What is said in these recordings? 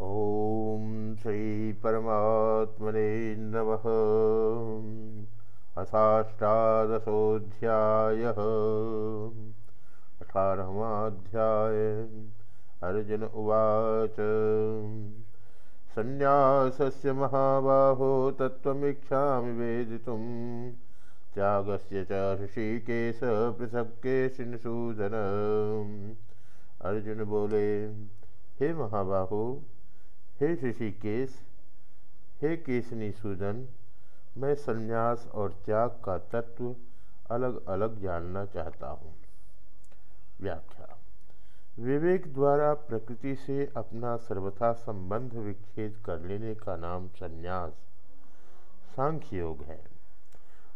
ॐ श्रीपरमात्मने नमः। अथाष्टादशोऽध्यायः अठारहमाध्याय। अर्जुन उवाच। सन्न्यासस्य महाबाहो तत्त्वमिच्छामि वेदितुं। त्यागस्य च ऋषिकेश पृथक् केशिनसूदन अर्जुन बोले, हे महाबाहो हे ऋषिकेश, हे केशनी सूदन मैं संन्यास और त्याग का तत्व अलग अलग जानना चाहता हूँ। व्याख्या। विवेक द्वारा प्रकृति से अपना सर्वथा संबंध विच्छेद कर लेने का नाम संन्यास सांख्य योग है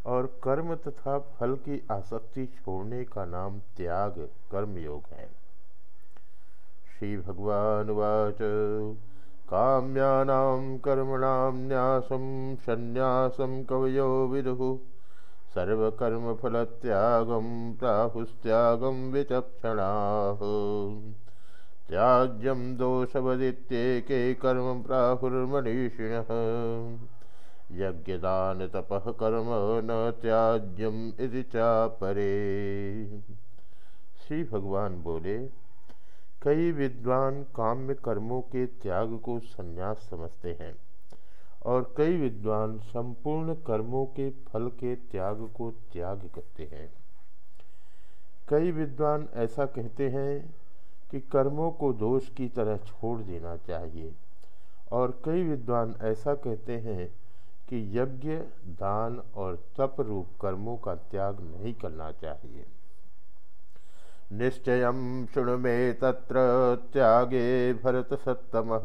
और कर्म तथा फल की आसक्ति छोड़ने का नाम त्याग कर्म योग है। श्री भगवानुवाच काम्यानां कर्मणां न्यासं सन्न्यासं कवयो विदुः। सर्वकर्मफलत्यागं प्राहुस्त्यागं विचक्षणाः। त्याज्यं दोषवदित्येके कर्म प्राहुर्मनीषिणः। यज्ञदानतपः कर्म न त्याज्यम इति चापरे। श्री बोले कई विद्वान काम्य कर्मों के त्याग को संन्यास समझते हैं और कई विद्वान संपूर्ण कर्मों के फल के त्याग को त्याग करते हैं। कई विद्वान ऐसा कहते हैं कि कर्मों को दोष की तरह छोड़ देना चाहिए और कई विद्वान ऐसा कहते हैं कि यज्ञ, दान और तप रूप कर्मों का त्याग नहीं करना चाहिए। निश्चय शुणु मे त्र त्यागे भरत सत्तम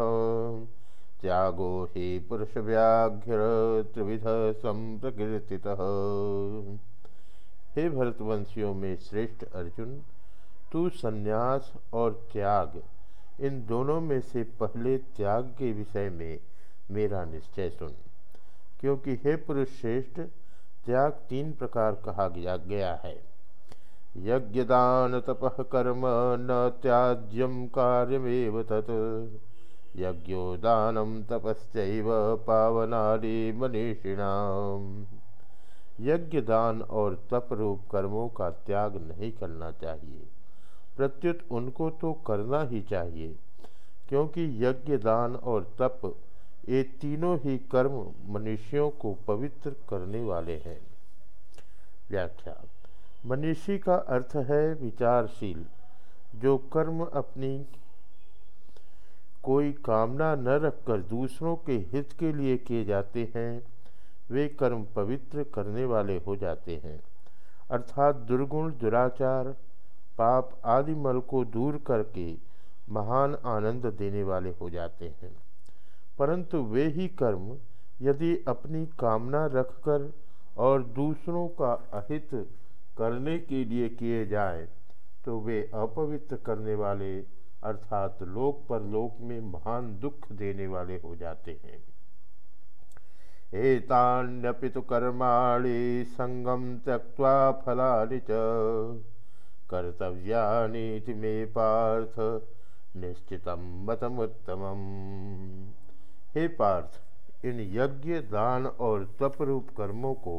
त्यागो ही पुरुष व्याघ्र त्रिविध संप्रकृति हे भरतवंशियों में श्रेष्ठ अर्जुन, तू संन्यास और त्याग, इन दोनों में से पहले त्याग के विषय में मेरा निश्चय सुन। क्योंकि हे पुरुष श्रेष्ठ, त्याग तीन प्रकार कहा गया है। यज्ञदान तपः कर्म न त्याज्यम कार्यमेव तत्। यज्ञोदानम तपस्व पावनाली मनीषिणाम यज्ञ दान और तप रूप कर्मों का त्याग नहीं करना चाहिए। प्रत्युत उनको तो करना ही चाहिए, क्योंकि यज्ञ दान और तप ये तीनों ही कर्म मनुष्यों को पवित्र करने वाले हैं। व्याख्या। मनीषी का अर्थ है विचारशील, जो कर्म अपनी कोई कामना न रखकर दूसरों के हित के लिए किए जाते हैं, वे कर्म पवित्र करने वाले हो जाते हैं। अर्थात दुर्गुण, दुराचार, पाप आदि मल को दूर करके महान आनंद देने वाले हो जाते हैं। परंतु वे ही कर्म, यदि अपनी कामना रखकर और दूसरों का अहित करने के लिए किए जाए तो वे अपवित्र करने वाले, अर्थात लोक पर लोक में महान दुख देने वाले हो जाते हैं। एतान्यपि तो कर्माणि संगम त्यक्वा फलानि च कर्तव्यानीति मे पार्थ, निश्चित मतमुत्तम हे पार्थ, इन यज्ञ, दान और तप रूप कर्मों को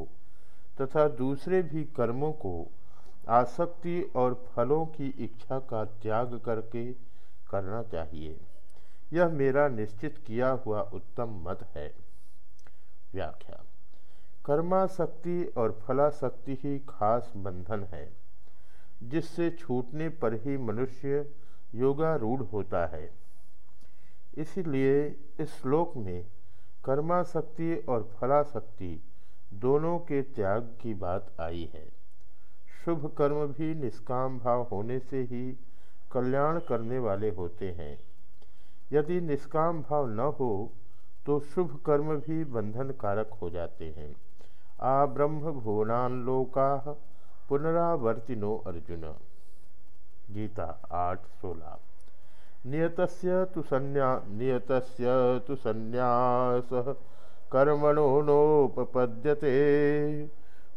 तथा दूसरे भी कर्मों को, आसक्ति और फलों की इच्छा का त्याग करके करना चाहिए। यह मेरा निश्चित किया हुआ उत्तम मत है। व्याख्या। कर्माशक्ति और फलाशक्ति ही खास बंधन है, जिससे छूटने पर ही मनुष्य योगारूढ़ होता है। इसलिए इस श्लोक में कर्माशक्ति और फलाशक्ति दोनों के त्याग की बात आई है। शुभ कर्म भी निष्काम भाव होने से ही कल्याण करने वाले होते हैं। यदि निष्काम भाव न हो तो शुभ कर्म भी बंधन कारक हो जाते हैं। आ ब्रह्म भुवनान लोका पुनरावर्तिनो अर्जुन। गीता आठ सोलह। नियतस्य तु संन्या नियतस्य तु संन्यास। कर्मणो नोपपद्यते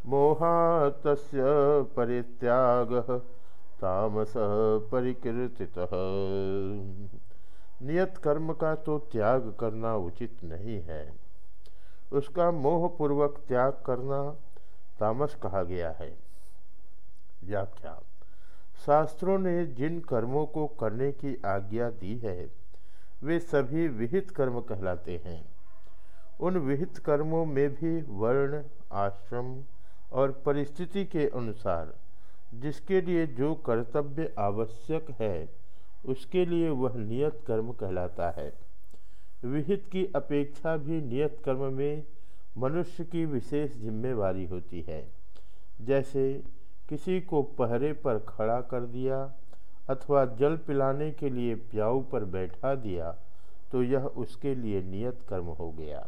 मोहात परित्याग, तामस नियत कर्म का तो त्याग करना उचित नहीं है। उसका मोहपूर्वक त्याग करना तामस कहा गया है। व्याख्या। शास्त्रों ने जिन कर्मों को करने की आज्ञा दी है, वे सभी विहित कर्म कहलाते हैं। उन विहित कर्मों में भी वर्ण, आश्रम और परिस्थिति के अनुसार, जिसके लिए जो कर्तव्य आवश्यक है, उसके लिए वह नियत कर्म कहलाता है। विहित की अपेक्षा भी नियत कर्म में मनुष्य की विशेष जिम्मेवारी होती है। जैसे किसी को पहरे पर खड़ा कर दिया अथवा जल पिलाने के लिए प्याऊ पर बैठा दिया तो यह उसके लिए नियत कर्म हो गया।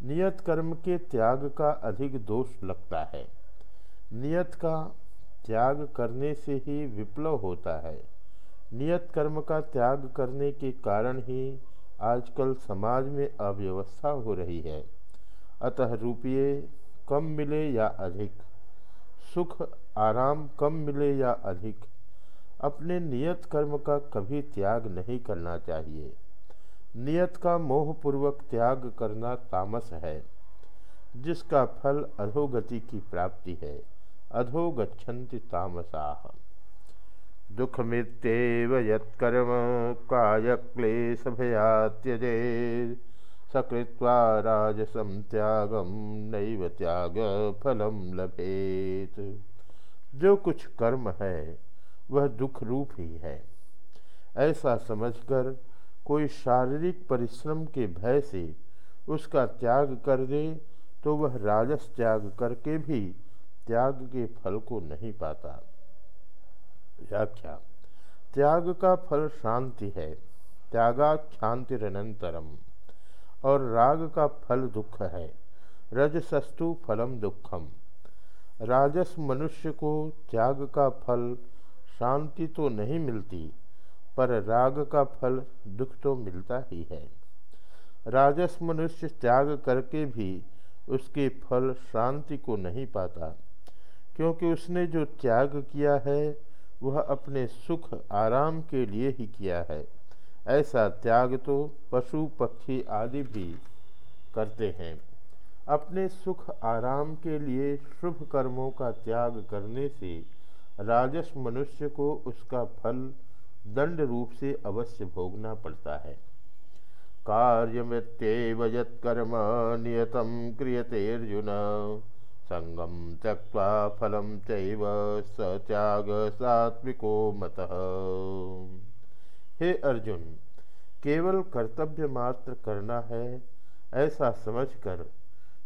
नियत कर्म के त्याग का अधिक दोष लगता है। नियत का त्याग करने से ही विप्लव होता है। नियत कर्म का त्याग करने के कारण ही आजकल समाज में अव्यवस्था हो रही है। अतः रुपये कम मिले या अधिक, सुख, आराम कम मिले या अधिक, अपने नियत कर्म का कभी त्याग नहीं करना चाहिए। नियत का मोहपूर्वक त्याग करना तामस है, जिसका फल अधोगति की प्राप्ति है। अधोगछन्ति तामसाह दुखमित्येव यत्कर्म कायक्लेशभया त्यजे सकृत्वा राजसं त्यागम नैव त्याग फलम लभेत। जो कुछ कर्म है, वह दुख रूप ही है। ऐसा समझकर कोई शारीरिक परिश्रम के भय से उसका त्याग कर दे तो वह राजस त्याग करके भी त्याग के फल को नहीं पाता। व्याख्या। त्याग का फल शांति है त्यागा शांतिरनंतरम और राग का फल दुख है, रजसस्तु फलम दुखम। राजस मनुष्य को त्याग का फल, शांति तो नहीं मिलती पर राग का फल दुख तो मिलता ही है। राजस मनुष्य त्याग करके भी उसके फल शांति को नहीं पाता, क्योंकि उसने जो त्याग किया है, वह अपने सुख आराम के लिए ही किया है। ऐसा त्याग तो पशु पक्षी आदि भी करते हैं। अपने सुख आराम के लिए शुभ कर्मों का त्याग करने से राजस मनुष्य को उसका फल दंड रूप से अवश्य भोगना पड़ता है। कार्यमत्येव यत्कर्म नियतम क्रियते अर्जुन। संगम त्यक्वा फलम चैव सत्याग सात्विको मत। हे अर्जुन, केवल कर्तव्य मात्र करना है, ऐसा समझकर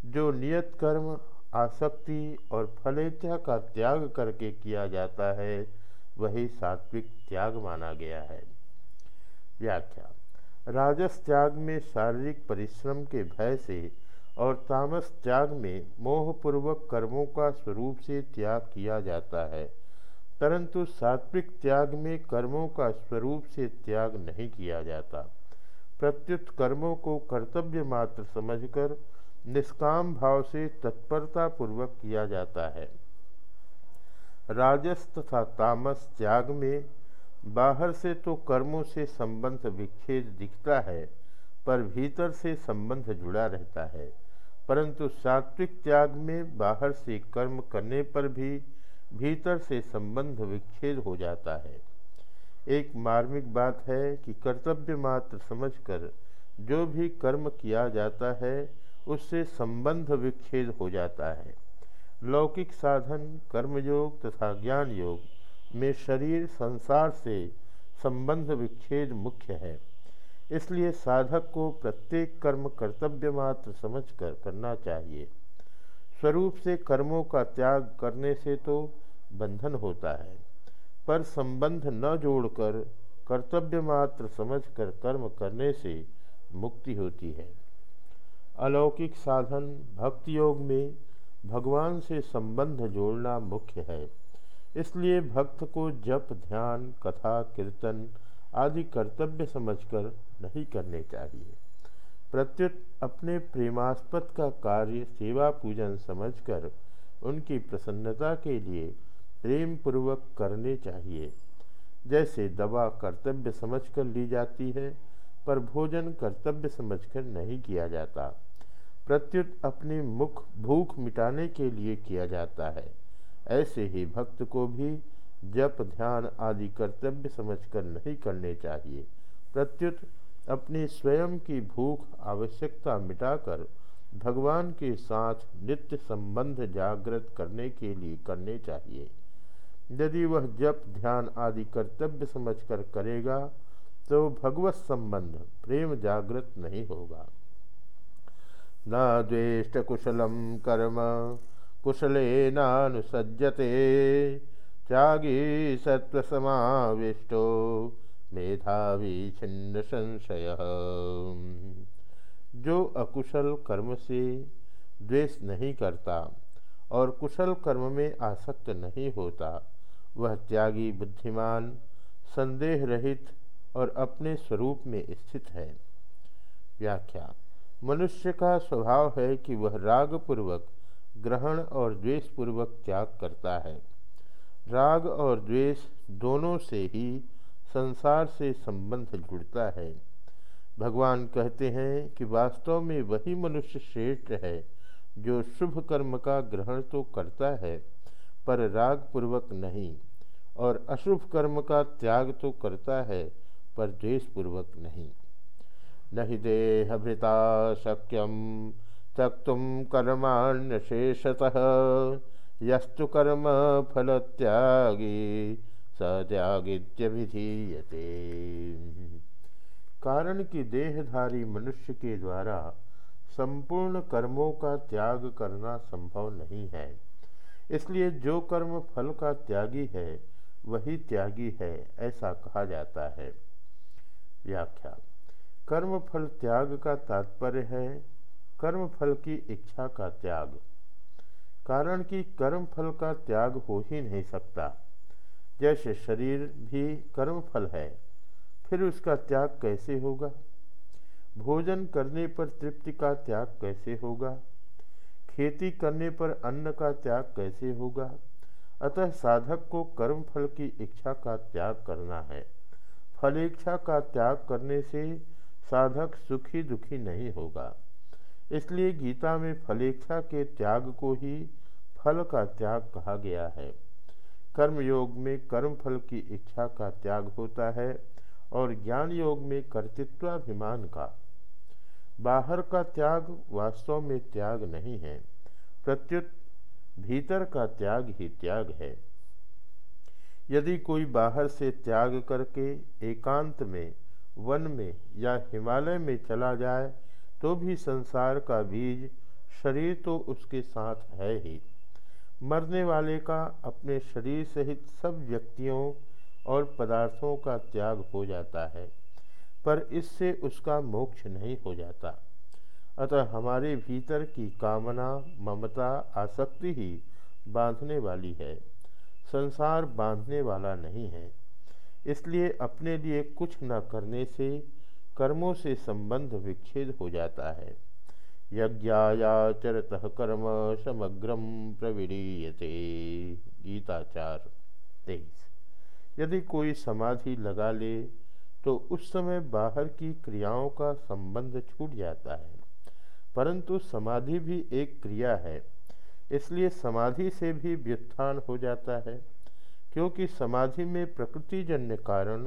जो नियत कर्म, आसक्ति और फलेच्छा का त्याग करके किया जाता है वही सात्विक त्याग माना गया है। व्याख्या। राजस त्याग में शारीरिक परिश्रम के भय से और तामस त्याग में मोहपूर्वक कर्मों का स्वरूप से त्याग किया जाता है, परंतु सात्विक त्याग में कर्मों का स्वरूप से त्याग नहीं किया जाता। प्रत्युत कर्मों को कर्तव्य मात्र समझकर निष्काम भाव से तत्परता पूर्वक किया जाता है। राजस तथा तामस त्याग में। बाहर से तो कर्मों से संबंध विच्छेद दिखता है, पर भीतर से संबंध जुड़ा रहता है। परंतु सात्विक त्याग में बाहर से कर्म करने पर भी भीतर से संबंध विच्छेद हो जाता है। एक मार्मिक बात है कि कर्तव्य मात्र समझकर जो भी कर्म किया जाता है, उससे संबंध विच्छेद हो जाता है। लौकिक साधन, कर्मयोग तथा ज्ञान योग में शरीर, संसार से संबंध विच्छेद मुख्य है। इसलिए साधक को प्रत्येक कर्म कर्तव्य मात्र समझ कर करना चाहिए। स्वरूप से कर्मों का त्याग करने से तो बंधन होता है, पर संबंध न जोड़कर कर्तव्य मात्र समझकर कर्म करने से मुक्ति होती है। अलौकिक साधन, भक्ति योग में भगवान से संबंध जोड़ना मुख्य है। इसलिए भक्त को जप, ध्यान, कथा, कीर्तन आदि कर्तव्य समझकर नहीं करने चाहिए। प्रत्युत अपने प्रेमास्पद का कार्य सेवा पूजन समझकर उनकी प्रसन्नता के लिए प्रेम पूर्वक करने चाहिए। जैसे दवा कर्तव्य समझकर ली जाती है, पर भोजन कर्तव्य समझकर नहीं किया जाता। प्रत्युत अपनी मुख भूख मिटाने के लिए किया जाता है। ऐसे ही भक्त को भी जप, ध्यान आदि कर्तव्य समझकर नहीं करने चाहिए। प्रत्युत अपनी स्वयं की भूख आवश्यकता मिटाकर भगवान के साथ नित्य संबंध जागृत करने के लिए करने चाहिए। यदि वह जप, ध्यान आदि कर्तव्य समझकर करेगा तो भगवत संबंध प्रेम जागृत नहीं होगा। न द्वेष्ट कुशलम कर्म कुशले नानुसज्जते त्यागी सत्वसमाविष्टो मेधावी छिन्न संशय। जो अकुशल कर्म से द्वेष नहीं करता और कुशल कर्म में आसक्त नहीं होता, वह त्यागी बुद्धिमान, संदेह रहित और अपने स्वरूप में स्थित है। व्याख्या। मनुष्य का स्वभाव है कि वह रागपूर्वक, ग्रहण और द्वेषपूर्वक त्याग करता है। राग और द्वेष दोनों से ही संसार से संबंध जुड़ता है। भगवान कहते हैं कि वास्तव में वही मनुष्य श्रेष्ठ है, जो शुभ कर्म का ग्रहण तो करता है, पर राग पूर्वक नहीं, और अशुभ कर्म का त्याग तो करता है, पर द्वेष पूर्वक नहीं। नहीं देहभृता शक्यम। त्यक्तुम कर्माण्य शेषतः यस्तु कर्म फल त्यागी सत्यागित्य कारण कि देहधारी मनुष्य के द्वारा संपूर्ण कर्मों का त्याग करना संभव नहीं है। इसलिए जो कर्म फल का त्यागी है, वही त्यागी है, ऐसा कहा जाता है। व्याख्या। कर्म फल त्याग का तात्पर्य है कर्म फल की इच्छा का त्याग। कारण कि कर्म फल का त्याग हो ही नहीं सकता। जैसे शरीर भी कर्म फल है, फिर उसका त्याग कैसे होगा? भोजन करने पर तृप्ति का त्याग कैसे होगा? खेती करने पर अन्न का त्याग कैसे होगा? अतः साधक को कर्म फल की इच्छा का त्याग करना है। फल इच्छा का त्याग करने से साधक सुखी दुखी नहीं होगा। इसलिए गीता में फलेच्छा के त्याग को ही फल का त्याग कहा गया है। कर्म योग में कर्म फल की इच्छा का त्याग होता है और ज्ञान योग में कर्तृत्वाभिमान का। बाहर का त्याग वास्तव में त्याग नहीं है, प्रत्युत भीतर का त्याग ही त्याग है। यदि कोई बाहर से त्याग करके एकांत में वन में या हिमालय में चला जाए तो भी संसार का बीज शरीर तो उसके साथ है ही। मरने वाले का अपने शरीर सहित सब व्यक्तियों और पदार्थों का त्याग हो जाता है, पर इससे उसका मोक्ष नहीं हो जाता। अतः हमारे भीतर की कामना, ममता, आसक्ति ही बांधने वाली है। संसार बांधने वाला नहीं है। इसलिए अपने लिए कुछ न करने से कर्मों से संबंध विच्छेद हो जाता है। यज्ञायाचरत कर्म समग्रम प्रवीणीयते। गीताचार तेईस। यदि कोई समाधि लगा ले तो उस समय बाहर की क्रियाओं का संबंध छूट जाता है। परंतु समाधि भी एक क्रिया है, इसलिए समाधि से भी व्युत्थान हो जाता है। क्योंकि समाधि में प्रकृतिजन्य कारण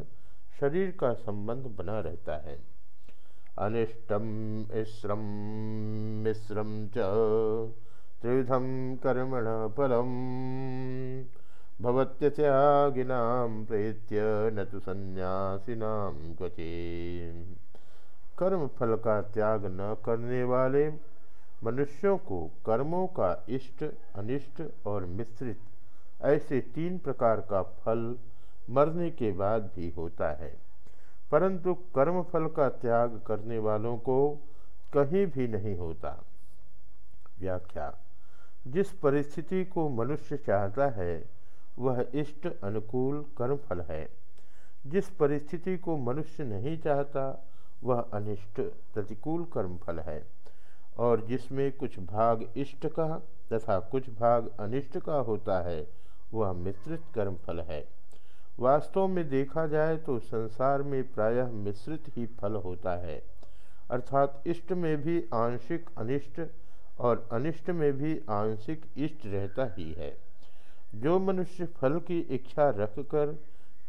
शरीर का संबंध बना रहता है। अनिष्टम इश्रम मिश्रम च त्रिविधम कर्मण फलम। भवत्यत्यागिनाम प्रेत्य न तो संन्यासिनाम क्वचे। कर्म फल का त्याग न करने वाले मनुष्यों को कर्मों का इष्ट, अनिष्ट और मिश्रित ऐसे तीन प्रकार का फल मरने के बाद भी होता है। परंतु कर्म फल का त्याग करने वालों को कहीं भी नहीं होता। व्याख्या, जिस परिस्थिति को मनुष्य चाहता है, वह इष्ट अनुकूल कर्मफल है। जिस परिस्थिति को मनुष्य नहीं चाहता, वह अनिष्ट प्रतिकूल कर्मफल है। और जिसमें कुछ भाग इष्ट का तथा कुछ भाग अनिष्ट का होता है वह मिश्रित कर्मफल है। वास्तव में देखा जाए तो संसार में प्रायः मिश्रित ही फल होता है। अर्थात इष्ट में भी आंशिक अनिष्ट और अनिष्ट में भी आंशिक इष्ट रहता ही है। जो मनुष्य फल की इच्छा रखकर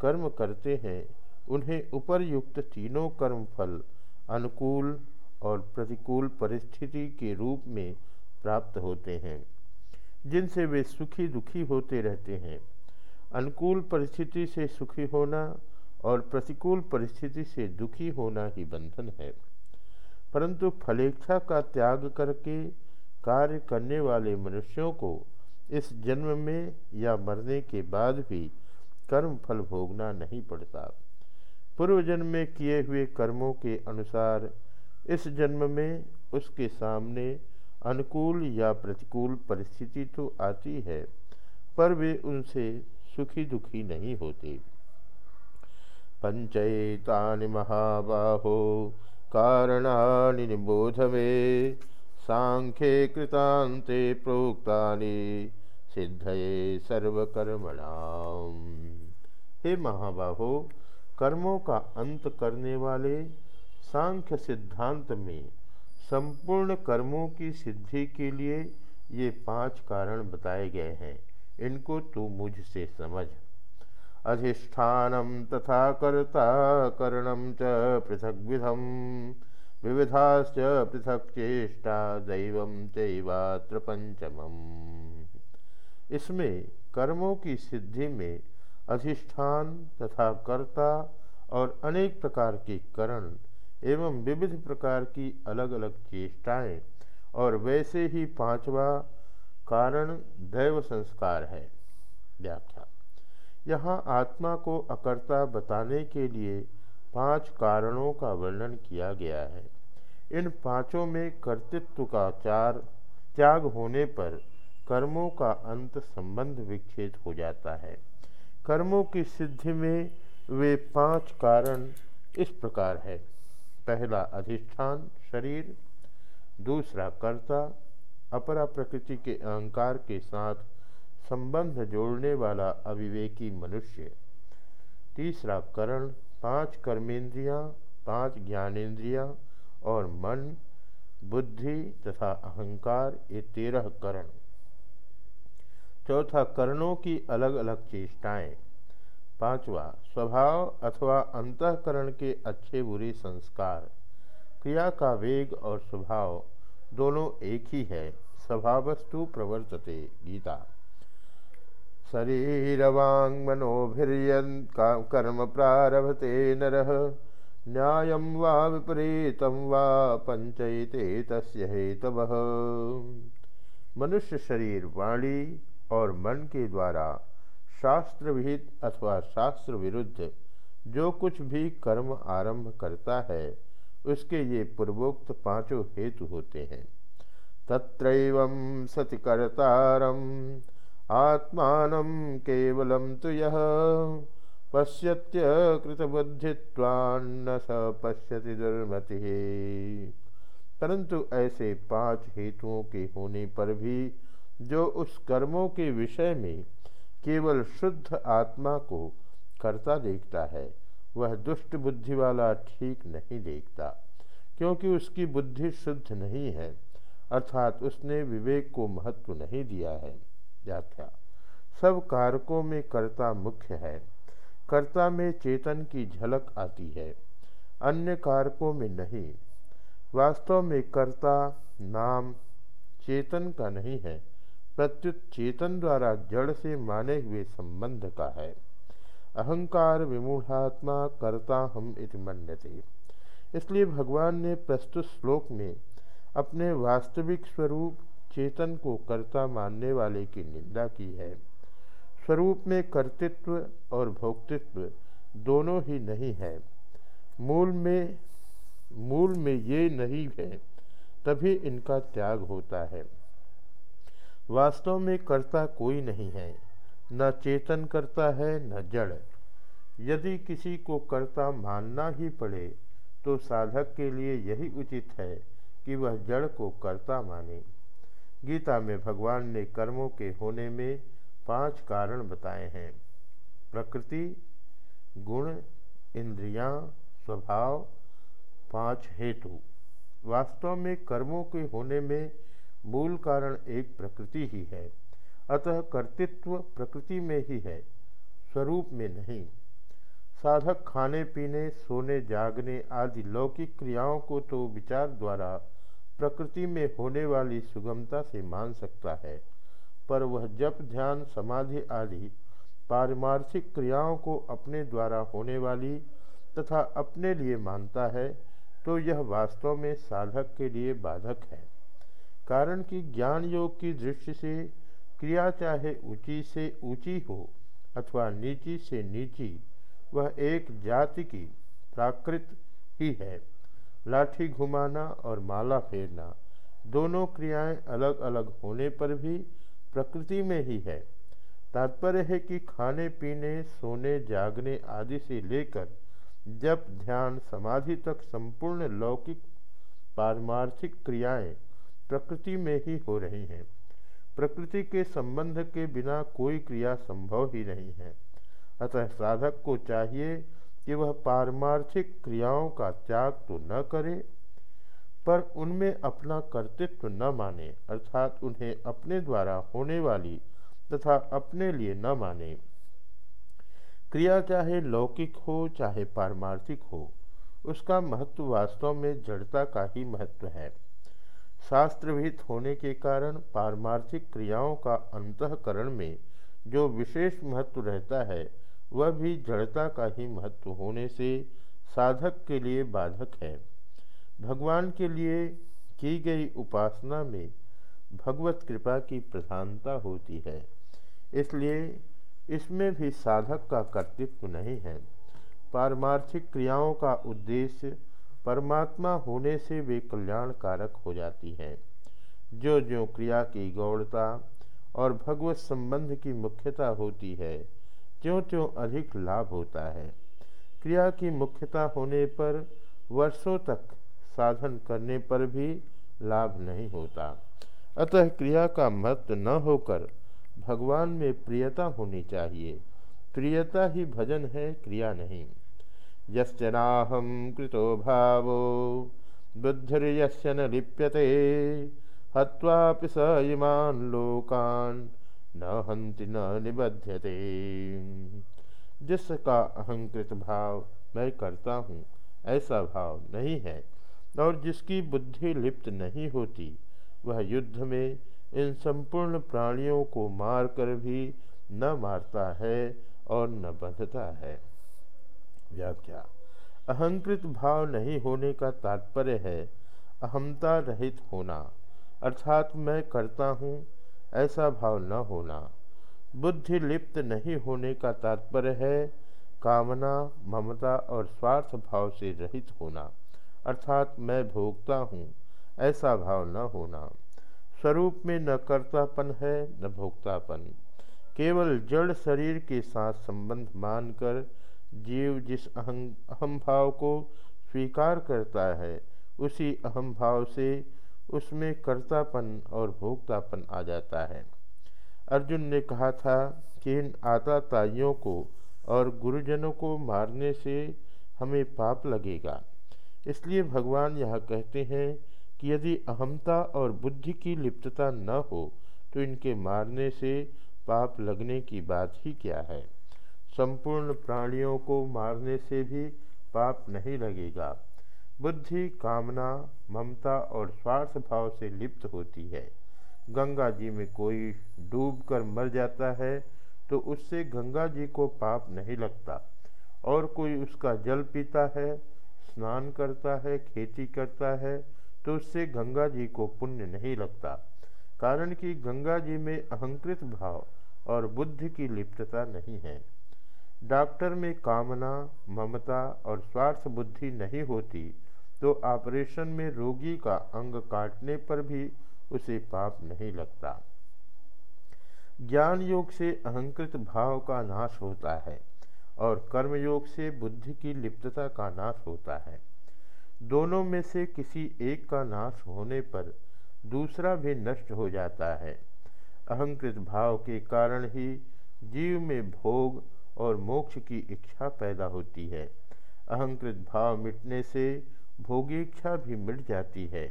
कर्म करते हैं, उन्हें उपरयुक्त तीनों कर्म फल अनुकूल और प्रतिकूल परिस्थिति के रूप में प्राप्त होते हैं। जिनसे वे सुखी दुखी होते रहते हैं। अनुकूल परिस्थिति से सुखी होना और प्रतिकूल परिस्थिति से दुखी होना ही बंधन है। परंतु फलेच्छा का त्याग करके कार्य करने वाले मनुष्यों को इस जन्म में या मरने के बाद भी कर्म फल भोगना नहीं पड़ता। पूर्व जन्म में किए हुए कर्मों के अनुसार इस जन्म में उसके सामने अनुकूल या प्रतिकूल परिस्थिति तो आती है, पर वे उनसे सुखी दुखी नहीं होते। पंचयता महाबाहो, कारणानि निबोध में सांख्ये कृतांते प्रोक्तानि, सिद्धये सर्वकर्मणाम। हे महाबाहो, कर्मों का अंत करने वाले सांख्य सिद्धांत में संपूर्ण कर्मों की सिद्धि के लिए ये पाँच कारण बताए गए हैं। इनको तू मुझसे समझ। अधिष्ठान तथा कर्ता करणम च पृथक विधम, विविधाश्च पृथक चेष्टा दैव चैवात्र पंचमम। इसमें कर्मों की सिद्धि में अधिष्ठान तथा कर्ता और अनेक प्रकार के करण एवं विविध प्रकार की अलग अलग चेष्टाएँ, और वैसे ही पांचवा कारण दैव संस्कार है, व्याख्या। यहाँ आत्मा को अकर्ता बताने के लिए पाँच कारणों का वर्णन किया गया है। इन पाँचों में कर्तृत्व का चार, त्याग होने पर कर्मों का अंत संबंध विच्छेद हो जाता है। कर्मों की सिद्धि में वे पाँच कारण इस प्रकार है। पहला अधिष्ठान शरीर दूसरा कर्ता अपरा प्रकृति के अहंकार के साथ संबंध जोड़ने वाला अविवेकी मनुष्य। तीसरा करण पाँच कर्मेंद्रियाँ, पाँच ज्ञानेन्द्रियाँ और मन बुद्धि तथा अहंकार ये तेरह करण। चौथा कर्णों की अलग अलग चेष्टाएँ। पांचवा स्वभाव अथवा अंतकरण के अच्छे बुरे संस्कार। क्रिया का वेग और स्वभाव दोनों एक ही है। स्वभावस्तु प्रवर्तते गीता। शरीरवांग मनोभिर्यन कर्म प्रारभते नर। न्याय वा विपरीत वा पंचयते तस्य हेतव। मनुष्य शरीर वाणी और मन के द्वारा शास्त्र विहित अथवा शास्त्र विरुद्ध जो कुछ भी कर्म आरंभ करता है, उसके ये पूर्वोक्त पाँचों हेतु होते हैं। तत्रैव सति कर्तारम आत्मान केवलम तो यह पश्यत्य स पश्यति दुर्मति। परंतु ऐसे पाँच हेतुओं के होने पर भी जो उस कर्मों के विषय में केवल शुद्ध आत्मा को करता देखता है, वह दुष्ट बुद्धि वाला ठीक नहीं देखता, क्योंकि उसकी बुद्धि शुद्ध नहीं है, अर्थात उसने विवेक को महत्व नहीं दिया है। व्याख्या। सब कारकों में कर्ता मुख्य है। कर्ता में चेतन की झलक आती है, अन्य कारकों में नहीं। वास्तव में कर्ता, नाम, चेतन का नहीं है। प्रत्युत चेतन द्वारा जड़ से माने हुए संबंध का है। अहंकार विमूढ़ात्मा करता हम इति मन्यते। इसलिए भगवान ने प्रस्तुत श्लोक में अपने वास्तविक स्वरूप चेतन को कर्ता मानने वाले की निंदा की है। स्वरूप में कर्तृत्व और भोक्तृत्व दोनों ही नहीं है। मूल में मूल में ये नहीं है, तभी इनका त्याग होता है। वास्तव में कर्ता कोई नहीं है न चेतन करता है न जड़। यदि किसी को कर्ता मानना ही पड़े तो साधक के लिए यही उचित है कि वह जड़ को कर्ता माने। गीता में भगवान ने कर्मों के होने में पाँच कारण बताए हैं। प्रकृति गुण इंद्रियाँ, स्वभाव पाँच हेतु। वास्तव में कर्मों के होने में मूल कारण एक प्रकृति ही है, अतः कर्तृत्व प्रकृति में ही है, स्वरूप में नहीं। साधक खाने, पीने, सोने, जागने आदि लौकिक क्रियाओं को तो विचार द्वारा प्रकृति में होने वाली सुगमता से मान सकता है, पर वह जप, ध्यान, समाधि आदि पारमार्थिक क्रियाओं को अपने द्वारा होने वाली तथा अपने लिए मानता है तो यह वास्तव में साधक के लिए बाधक है। कारण कि ज्ञान योग की दृष्टि से क्रिया चाहे ऊँची से ऊँची हो अथवा नीची से नीची, वह एक जाति की प्राकृत ही है। लाठी घुमाना और माला फेरना, दोनों क्रियाएँ अलग अलग होने पर भी प्रकृति में ही है। तात्पर्य है कि खाने, पीने, सोने, जागने आदि से लेकर जब ध्यान समाधि तक संपूर्ण लौकिक, पारमार्थिक क्रियाएँ प्रकृति में ही हो रही हैं। प्रकृति के संबंध के बिना कोई क्रिया संभव ही नहीं है। अतः साधक को चाहिए कि वह पारमार्थिक क्रियाओं का त्याग तो न करे, पर उनमें अपना कर्तृत्व न माने, अर्थात उन्हें अपने द्वारा होने वाली तथा अपने लिए न माने। क्रिया चाहे लौकिक हो, चाहे पारमार्थिक हो, उसका महत्व वास्तव में जड़ता का ही महत्व है। शास्त्रविहित होने के कारण पारमार्थिक क्रियाओं का अंतकरण में जो विशेष महत्व रहता है, वह भी जड़ता का ही महत्व होने से साधक के लिए बाधक है। भगवान के लिए की गई उपासना में भगवत कृपा की प्रधानता होती है, इसलिए इसमें भी साधक का कर्तृत्व नहीं है। पारमार्थिक क्रियाओं का उद्देश्य परमात्मा होने से वे कल्याण कारक हो जाती हैं। जो जो क्रिया की गौड़ता और भगवत संबंध की मुख्यता होती है त्यों त्यों अधिक लाभ होता है। क्रिया की मुख्यता होने पर वर्षों तक साधन करने पर भी लाभ नहीं होता। अतः क्रिया का महत्व न होकर भगवान में प्रियता होनी चाहिए। प्रियता ही भजन है, क्रिया नहीं। यस्नाहम कृतो भावो। बुद्धिर्यस्य न लिप्यते। हत्वापि स इमान लोकान् न हंति न निबध्यते। जिसका अहंकृत भाव मैं करता हूँ, ऐसा भाव नहीं है। और जिसकी बुद्धि लिप्त नहीं होती, वह युद्ध में इन संपूर्ण प्राणियों को मारकर भी न मारता है और न बंधता है। व्याख्या। अहंकृत भाव नहीं होने का तात्पर्य है अहमता रहित होना। अर्थात मैं करता हूँ, ऐसा भाव न होना। बुद्धि लिप्त नहीं होने का तात्पर्य है कामना, ममता और स्वार्थ भाव से रहित होना। अर्थात मैं भोगता हूँ, ऐसा भाव न होना। स्वरूप में न कर्तापन है, न भोक्तापन। केवल जड़ शरीर के साथ संबंध मानकर जीव जिस अहं, अहम भाव को स्वीकार करता है, उसी अहम भाव से उसमें कर्तापन और भोक्तापन आ जाता है। अर्जुन ने कहा था कि इन आताताइयों को और गुरुजनों को मारने से हमें पाप लगेगा। इसलिए भगवान यह कहते हैं कि यदि अहमता और बुद्धि की लिप्तता न हो तो इनके मारने से पाप लगने की बात ही क्या है? संपूर्ण प्राणियों को मारने से भी पाप नहीं लगेगा। बुद्धि, कामना, ममता और स्वार्थ भाव से लिप्त होती है। गंगा जी में कोई डूब कर मर जाता है तो उससे गंगा जी को पाप नहीं लगता। और कोई उसका जल पीता है, स्नान करता है, खेती करता है तो उससे गंगा जी को पुण्य नहीं लगता। कारण कि गंगा जी में अहंकृत भाव और बुद्धि की लिप्तता नहीं है। डॉक्टर में कामना, ममता और स्वार्थ बुद्धि नहीं होती तो ऑपरेशन में रोगी का अंग काटने पर भी उसे पाप नहीं लगता। ज्ञान योग से अहंकृत भाव का नाश होता है और कर्मयोग से बुद्धि की लिप्तता का नाश होता है। दोनों में से किसी एक का नाश होने पर दूसरा भी नष्ट हो जाता है। अहंकृत भाव के कारण ही जीव में भोग और मोक्ष की इच्छा पैदा होती है। अहंकृत भाव मिटने से भोगीक्षा भी मिट जाती है।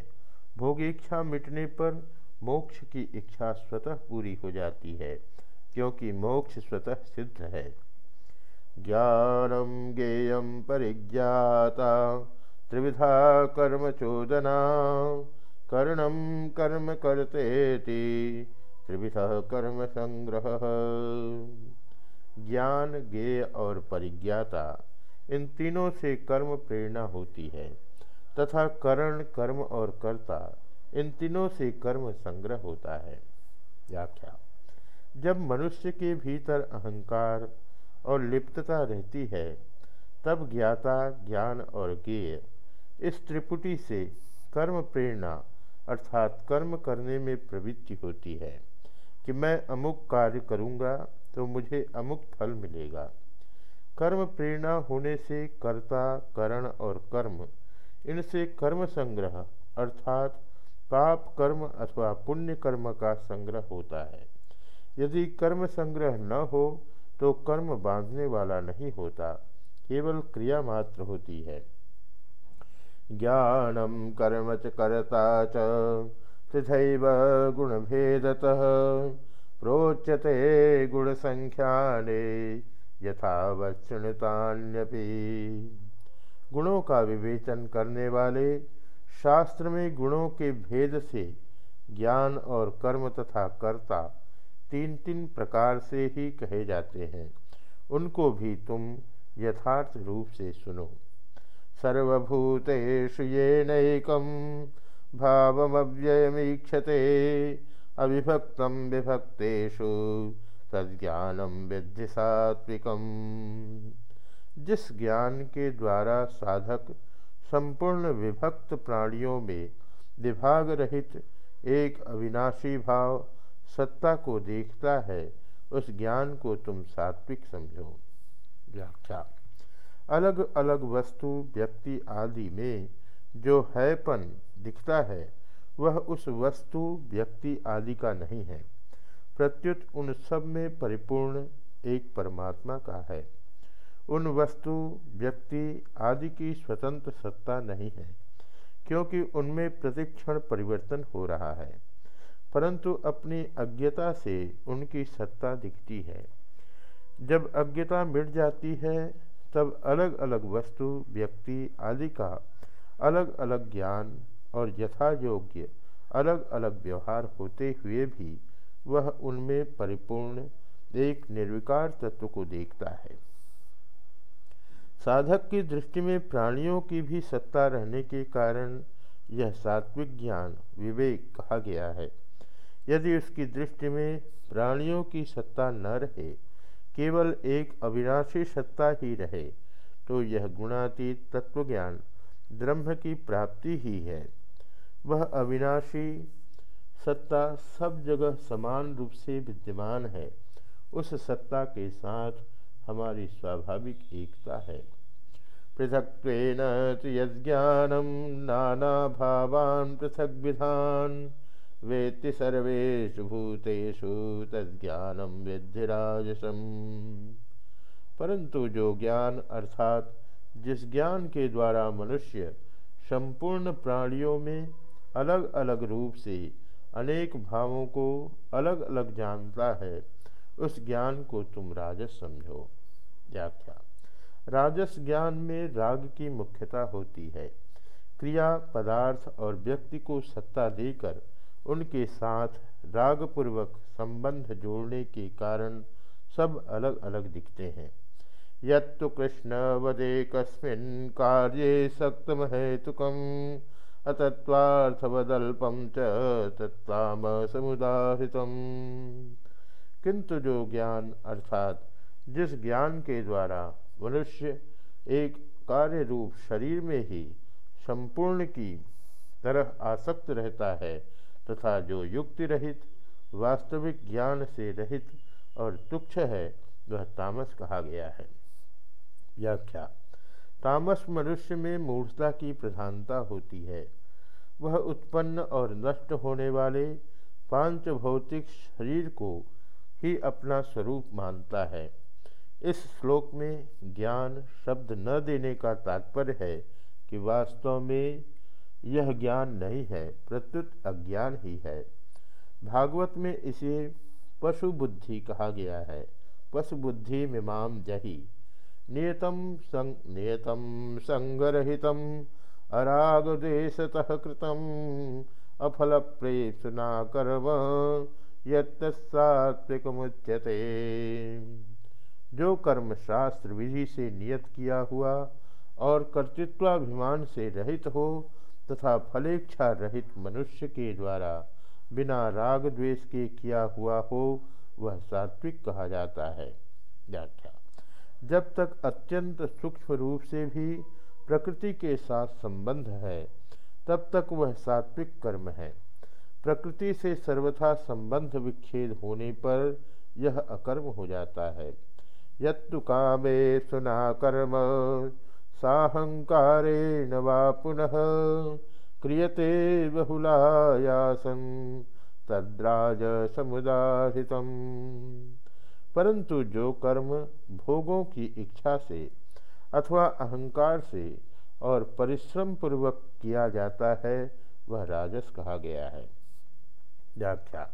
भोगीक्षा मिटने पर मोक्ष की इच्छा स्वतः पूरी हो जाती है, क्योंकि मोक्ष स्वतः सिद्ध है। ज्ञानम ज्ञेयम परिज्ञाता, त्रिविधा कर्म चोदना कर्णम कर्म करते त्रिविध कर्म संग्रह। ज्ञान, ज्ञेय और परिज्ञाता, इन तीनों से कर्म प्रेरणा होती है, तथा करण, कर्म और कर्ता, इन तीनों से कर्म संग्रह होता है। व्याख्या। जब मनुष्य के भीतर अहंकार और लिप्तता रहती है, तब ज्ञाता, ज्ञान और ज्ञेय, इस त्रिपुटी से कर्म प्रेरणा अर्थात कर्म करने में प्रवृत्ति होती है कि मैं अमुक कार्य करूँगा तो मुझे अमुक फल मिलेगा। कर्म प्रेरणा होने से कर्ता, करण और कर्म, इनसे कर्म संग्रह, अर्थात पाप कर्म अथवा पुण्य कर्म का संग्रह होता है। यदि कर्म संग्रह न हो तो कर्म बांधने वाला नहीं होता, केवल क्रिया मात्र होती है। ज्ञानम कर्म च कर्ता च, तथैव प्रोच्यते गुणसंख्याने यथावत्णतान्यपि गुणों का विवेचन करने वाले शास्त्र में गुणों के भेद से ज्ञान और कर्म तथा कर्ता तीन तीन प्रकार से ही कहे जाते हैं। उनको भी तुम यथार्थ रूप से सुनो। सर्वभूतेषु ये नैकम भावमव्ययमीक्षते अविभक्त विभक्तेषु तज्ञानम विद्धि सात्विकम। जिस ज्ञान के द्वारा साधक संपूर्ण विभक्त प्राणियों में विभाग रहित एक अविनाशी भाव सत्ता को देखता है, उस ज्ञान को तुम सात्विक समझो। व्याख्या। अलग अलग वस्तु, व्यक्ति आदि में जो हैपन दिखता है वह उस वस्तु, व्यक्ति आदि का नहीं है। प्रत्युत उन सब में परिपूर्ण एक परमात्मा का है। उन वस्तु, व्यक्ति आदि की स्वतंत्र सत्ता नहीं है, क्योंकि उनमें प्रतिक्षण परिवर्तन हो रहा है। परंतु अपनी अज्ञता से उनकी सत्ता दिखती है। जब अज्ञता मिट जाती है, तब अलग अलग वस्तु, व्यक्ति आदि का अलग अलग ज्ञान और यथा योग्य अलग अलग व्यवहार होते हुए भी वह उनमें परिपूर्ण, एक निर्विकार तत्व को देखता है। साधक की दृष्टि में प्राणियों की भी सत्ता रहने के कारण यह सात्विक ज्ञान, विवेक कहा गया है। यदि उसकी दृष्टि में प्राणियों की सत्ता न रहे, केवल एक अविनाशी सत्ता ही रहे तो यह गुणातीत तत्वज्ञान ब्रह्म की प्राप्ति ही है। वह अविनाशी सत्ता सब जगह समान रूप से विद्यमान है। उस सत्ता के साथ हमारी स्वाभाविक एकता है। पृथक यज्ञानम नाना भावान पृथक विधान वेत्ति सर्वेषु भूतेषु तज्ञानम विद्धिराजसम। परंतु जो ज्ञान अर्थात जिस ज्ञान के द्वारा मनुष्य संपूर्ण प्राणियों में अलग अलग रूप से अनेक भावों को अलग अलग जानता है, उस ज्ञान को तुम राजस समझो। व्याख्या। राजस ज्ञान में राग की मुख्यता होती है। क्रिया, पदार्थ और व्यक्ति को सत्ता देकर उनके साथ रागपूर्वक संबंध जोड़ने के कारण सब अलग अलग दिखते हैं। यत्तु कृष्ण वदे कस्मिन् कार्ये सक्तम हेतुकम अतत्वार्थवदल्पम च समुदाहृतम किंतु जो ज्ञान, अर्थात जिस ज्ञान के द्वारा मनुष्य एक कार्य रूप शरीर में ही संपूर्ण की तरह आसक्त रहता है तथा जो युक्ति रहित, वास्तविक ज्ञान से रहित और तुक्ष है, वह तामस कहा गया है। व्याख्या। तामस मनुष्य में मूर्खता की प्रधानता होती है। वह उत्पन्न और नष्ट होने वाले पाँच भौतिक शरीर को ही अपना स्वरूप मानता है। इस श्लोक में ज्ञान शब्द न देने का तात्पर्य है कि वास्तव में यह ज्ञान नहीं है, प्रत्युत अज्ञान ही है। भागवत में इसे पशु बुद्धि कहा गया है। पशु बुद्धि मिमाम जही, नियतम संग नियतम संगरहितम अरागदेशतः कृतम। अफल प्रेसुना कर्म यत्सात्विकमुच्यते जो कर्म शास्त्र विधि से नियत किया हुआ और कर्तृत्वाभिमान से रहित हो तथा फलेच्छा रहित मनुष्य के द्वारा बिना राग द्वेष के किया हुआ हो, वह सात्विक कहा जाता है। व्याख्या। जब तक अत्यंत सूक्ष्म रूप से भी प्रकृति के साथ संबंध है, तब तक वह सात्विक कर्म है। प्रकृति से सर्वथा संबंध विच्छेद होने पर यह अकर्म हो जाता है। यत्तु कामे सुना कर्म, साहंकारेण वा पुनः क्रियते बहुलायासन तद्राज समुदाहित परंतु जो कर्म भोगों की इच्छा से अथवा अहंकार से और परिश्रम पूर्वक किया जाता है, वह राजस कहा गया है। व्याख्या।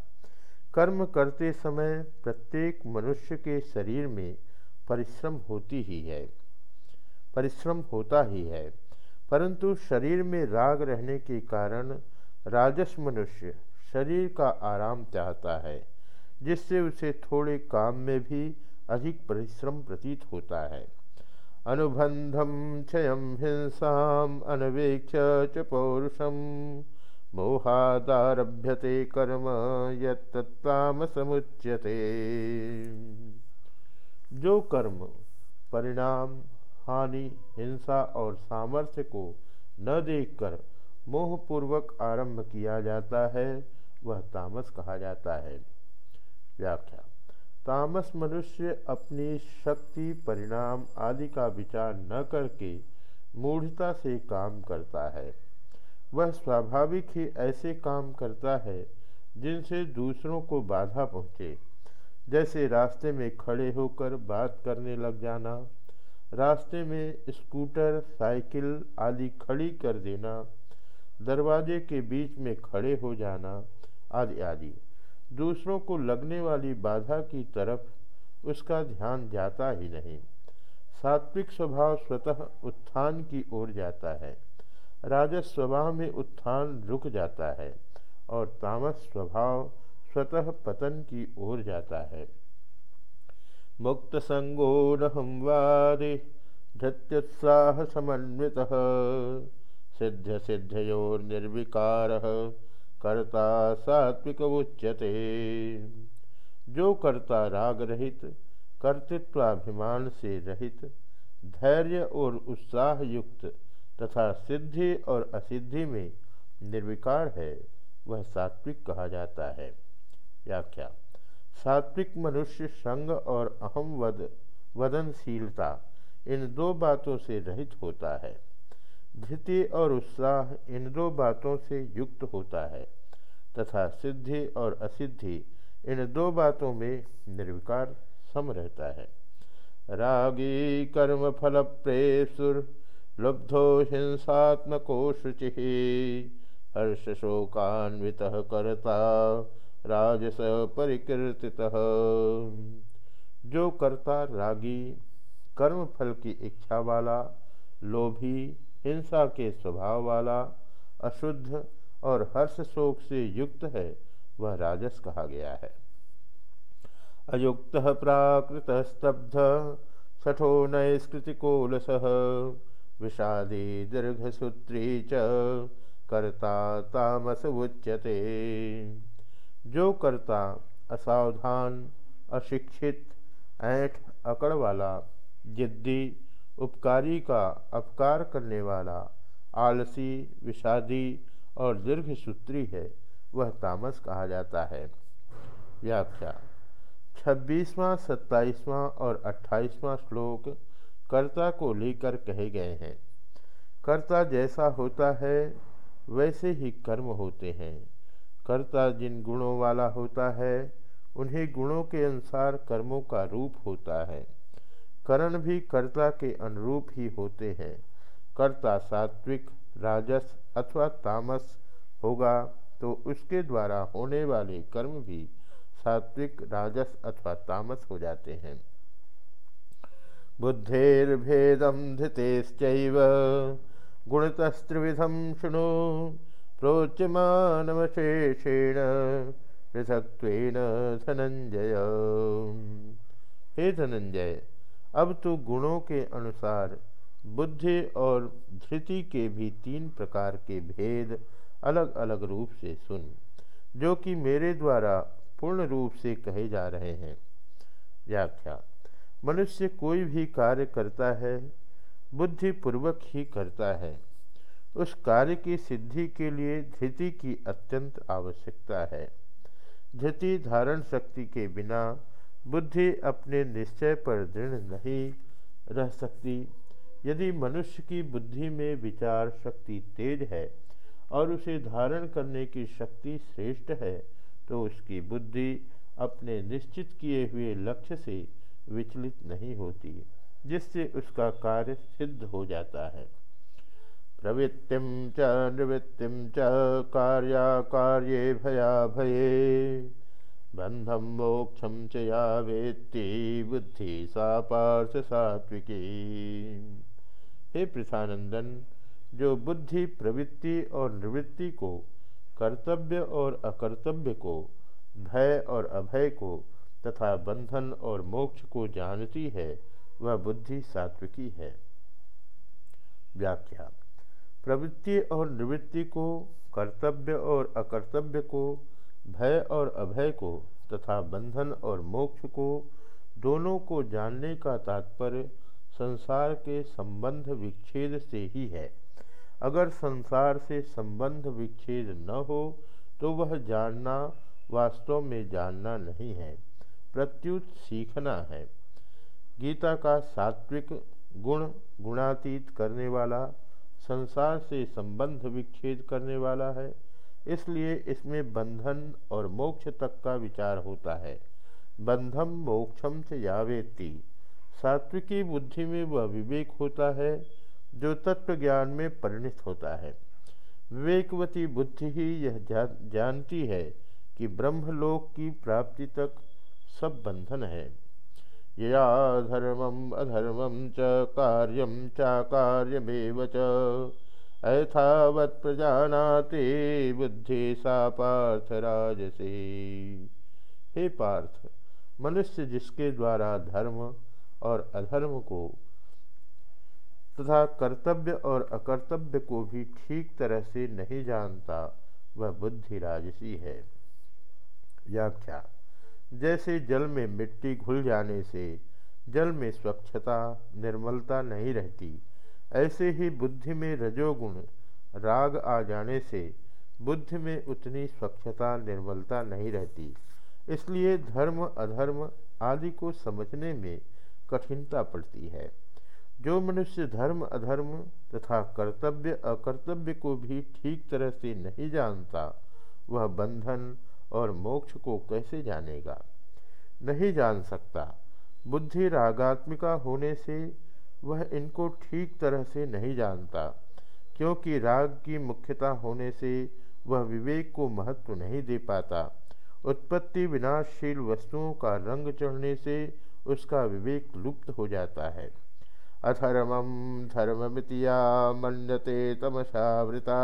कर्म करते समय प्रत्येक मनुष्य के शरीर में परिश्रम होती ही है। परिश्रम होता ही है, परंतु शरीर में राग रहने के कारण राजस मनुष्य शरीर का आराम चाहता है, जिससे उसे थोड़े काम में भी अधिक परिश्रम प्रतीत होता है। अनुबंधम क्षय हिंसा अनवेक्ष च पौरुषम। मोहादारभ्यते कर्म यम समुच्यते जो कर्म, परिणाम, हानि, हिंसा और सामर्थ्य को न देखकर मोहपूर्वक आरंभ किया जाता है, वह तामस कहा जाता है। व्याख्या। तामस मनुष्य अपनी शक्ति, परिणाम आदि का विचार न करके मूढ़ता से काम करता है। वह स्वाभाविक ही ऐसे काम करता है जिनसे दूसरों को बाधा पहुँचे। जैसे रास्ते में खड़े होकर बात करने लग जाना, रास्ते में स्कूटर, साइकिल आदि खड़ी कर देना, दरवाजे के बीच में खड़े हो जाना आदि आदि। दूसरों को लगने वाली बाधा की तरफ़ उसका ध्यान जाता ही नहीं। सात्विक स्वभाव स्वतः उत्थान की ओर जाता है। राजस स्वभाव में उत्थान रुक जाता है और तामस स्वभाव स्वतः पतन की ओर जाता है। मुक्त संगो नहम वादि धत्युत्साह समन्वित सिद्ध सिद्धयोर निर्विकार कर्ता सात्विक उच्यते। जो कर्ता राग रहित, कर्तृत्वाभिमान से रहित, धैर्य और उत्साह युक्त तथा सिद्धि और असिद्धि में निर्विकार है, वह सात्विक कहा जाता है। व्याख्या। सात्विक मनुष्य संग और अहम वद, वदनशीलता इन दो बातों से रहित होता है। धृति और उत्साह इन दो बातों से युक्त होता है, तथा सिद्धि और असिद्धि इन दो बातों में निर्विकार सम रहता है। रागी कर्म फल प्रेसुर, लुब्धो हिंसात्मको शुचि हर्ष शोकान्वित करता, राजस परिकीर्तित। जो करता रागी, कर्म फल की इच्छा वाला, लोभी हिंसा के स्वभाव वाला, अशुद्ध और हर्ष शोक से युक्त है, वह राजस कहा गया है। अयुक्त प्राकृत स्तब्ध, छठो नैस्कृतिकोलस विषादी दीर्घसूत्री च, कर्ता तामस उच्यते। जो करता असावधान, अशिक्षित, ऐठ, अकड़ वाला, जिद्दी उपकारी का अपकार करने वाला आलसी, विषादी और दीर्घ सूत्री है, वह तामस कहा जाता है। व्याख्या। छब्बीसवां, सत्ताईसवां और अट्ठाईसवां श्लोक कर्ता को लेकर कहे गए हैं। कर्ता जैसा होता है, वैसे ही कर्म होते हैं। कर्ता जिन गुणों वाला होता है, उन्हीं गुणों के अनुसार कर्मों का रूप होता है। करण भी कर्ता के अनुरूप ही होते हैं। कर्ता सात्विक, राजस अथवा तामस होगा तो उसके द्वारा होने वाले कर्म भी सात्विक, राजस अथवा तामस हो जाते हैं। बुद्धेर्भेदम धृतेश्चैव गुणतस्त्रिविधम शुणु प्रोच्यमानवशेषेण पृथक्त्वेन धनंजय। हे धनंजय अब तो गुणों के अनुसार, बुद्धि और धृति के भी तीन प्रकार के भेद अलग अलग रूप से सुन, जो कि मेरे द्वारा पूर्ण रूप से कहे जा रहे हैं। व्याख्या, मनुष्य कोई भी कार्य करता है बुद्धि पूर्वक ही करता है। उस कार्य की सिद्धि के लिए धृति की अत्यंत आवश्यकता है। धृति धारण शक्ति के बिना बुद्धि अपने निश्चय पर दृढ़ नहीं रह सकती। यदि मनुष्य की बुद्धि में विचार शक्ति तेज है और उसे धारण करने की शक्ति श्रेष्ठ है तो उसकी बुद्धि अपने निश्चित किए हुए लक्ष्य से विचलित नहीं होती, जिससे उसका कार्य सिद्ध हो जाता है। प्रवृत्तिम च निवृत्तिम च कार्या कार्ये भया भये बंधम मोक्षम च या वेत्ति बुद्धि सा पार्थ सात्विकी। हे प्रथानंदन जो बुद्धि प्रवृत्ति और निवृत्ति को, कर्तव्य और अकर्तव्य को, भय और अभय को, तथा बंधन और मोक्ष को जानती है, वह बुद्धि सात्विकी है। व्याख्या। प्रवृत्ति और निवृत्ति को, कर्तव्य और अकर्तव्य को भय और अभय को तथा बंधन और मोक्ष को दोनों को जानने का तात्पर्य संसार के संबंध विच्छेद से ही है। अगर संसार से संबंध विच्छेद न हो तो वह जानना, वास्तव में जानना नहीं है। प्रत्युत सीखना है। गीता का सात्विक गुण गुणातीत करने वाला, संसार से संबंध विच्छेद करने वाला है। इसलिए इसमें बंधन और मोक्ष तक का विचार होता है। बंधम मोक्षम से यावेती सात्विकी बुद्धि में वह विवेक होता है जो तत्व ज्ञान में परिणित होता है। विवेकवती बुद्धि ही यह जा, जानती है कि ब्रह्मलोक की प्राप्ति तक सब बंधन है। या धर्मम अधर्मम च कार्यम चाकार्यमेव च। ऐथावत प्रजानाते बुद्धि सा पार्थ राजसे। हे पार्थ, मनुष्य जिसके द्वारा धर्म और अधर्म को तथा कर्तव्य और अकर्तव्य को भी ठीक तरह से नहीं जानता, वह बुद्धि राजसी है। व्याख्या, जैसे जल में मिट्टी घुल जाने से जल में स्वच्छता, निर्मलता नहीं रहती ऐसे ही बुद्धि में रजोगुण राग आ जाने से बुद्धि में उतनी स्वच्छता, निर्मलता नहीं रहती। इसलिए धर्म, अधर्म आदि को समझने में कठिनता पड़ती है। जो मनुष्य धर्म, अधर्म तथा कर्तव्य, अकर्तव्य को भी ठीक तरह से नहीं जानता, वह बंधन और मोक्ष को कैसे जानेगा? नहीं जान सकता। बुद्धि रागात्मिका होने से वह इनको ठीक तरह से नहीं जानता, क्योंकि राग की मुख्यता होने से वह विवेक को महत्व नहीं दे पाता। उत्पत्ति विनाशशील वस्तुओं का रंग चढ़ने से उसका विवेक लुप्त हो जाता है। अधर्मम धर्ममितिया मन्यते तमसावृता,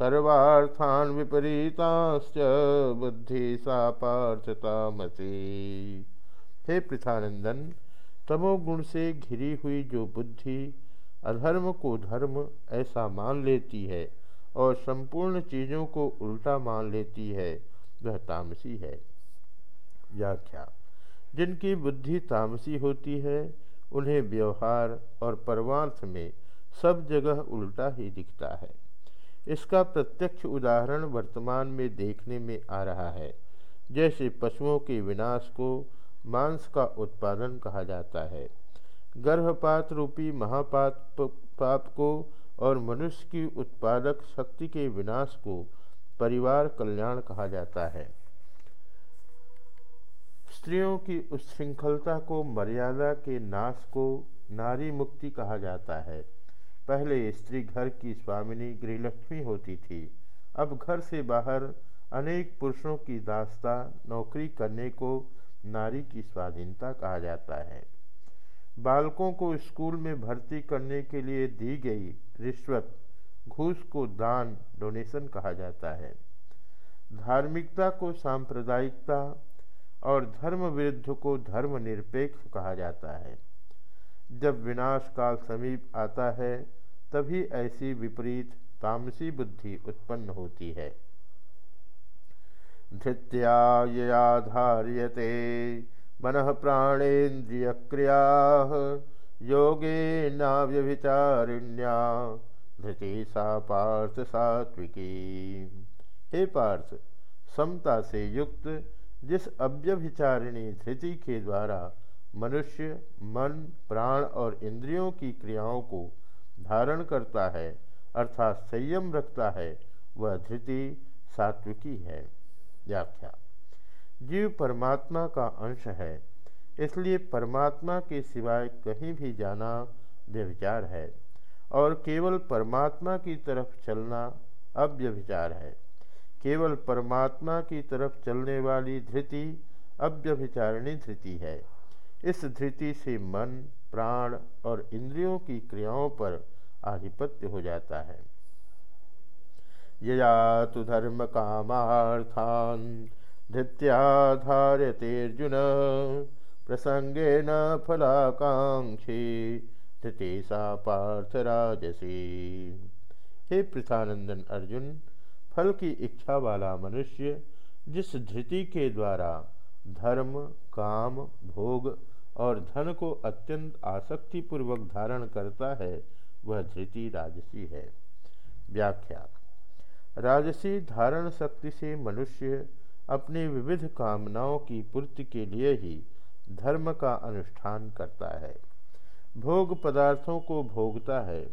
सर्वार्थान विपरीताश्च बुद्धि सा पार्थतामसी हे पृथानंदन तमोगुण से घिरी हुई जो बुद्धि अधर्म को धर्म ऐसा मान लेती है और संपूर्ण चीज़ों को उल्टा मान लेती है, वह तामसी है। व्याख्या, जिनकी बुद्धि तामसी होती है, उन्हें व्यवहार और परमार्थ में सब जगह उल्टा ही दिखता है। इसका प्रत्यक्ष उदाहरण वर्तमान में देखने में आ रहा है, जैसे पशुओं के विनाश को मांस का उत्पादन कहा जाता है। गर्भपात रूपी महापात पाप को और मनुष्य की उत्पादक शक्ति के विनाश को परिवार कल्याण कहा जाता है। स्त्रियों की उच्छृंखलता को मर्यादा के नाश को नारी मुक्ति कहा जाता है। पहले स्त्री घर की स्वामिनी गृहलक्ष्मी होती थी। अब घर से बाहर अनेक पुरुषों की दास्ता नौकरी करने को नारी की स्वाधीनता कहा जाता है। बालकों को स्कूल में भर्ती करने के लिए दी गई रिश्वत, घूस को दान, डोनेशन कहा जाता है। धार्मिकता को सांप्रदायिकता और धर्म विरुद्ध को धर्म निरपेक्ष कहा जाता है। जब विनाश काल समीप आता है, तभी ऐसी विपरीत तामसी बुद्धि उत्पन्न होती है। धृत्या मन प्राणेन्द्रिय क्रिया योगे नाव्यभिचारिण्या धृति सा पार्थ सात्विकी। हे पार्थ, समता से युक्त जिस अव्यभिचारिणी धृति के द्वारा मनुष्य, मन, प्राण और इंद्रियों की क्रियाओं को धारण करता है, अर्थात संयम रखता है, वह धृति सात्विकी है। व्याख्या। जीव परमात्मा का अंश है, इसलिए परमात्मा के सिवाय कहीं भी जाना व्यभिचार है और केवल परमात्मा की तरफ़ चलना अव्यभिचार है। केवल परमात्मा की तरफ़ चलने वाली धृति अव्यभिचारिणी धृति है। इस धृति से मन, प्राण और इंद्रियों की क्रियाओं पर आधिपत्य हो जाता है। यया तो धर्म कामार्थान धृत्याधार्यतेर्जुन प्रसंगे न फलाकांक्षी धृति सा पार्थ राजसी हे पृथानंदन अर्जुन, फल की इच्छा वाला मनुष्य जिस धृति के द्वारा धर्म, काम, भोग और धन को अत्यंत आसक्तिपूर्वक धारण करता है, वह धृति राजसी है। व्याख्या राजसी धारण शक्ति से मनुष्य अपनी विविध कामनाओं की पूर्ति के लिए ही धर्म का अनुष्ठान करता है। भोग पदार्थों को भोगता है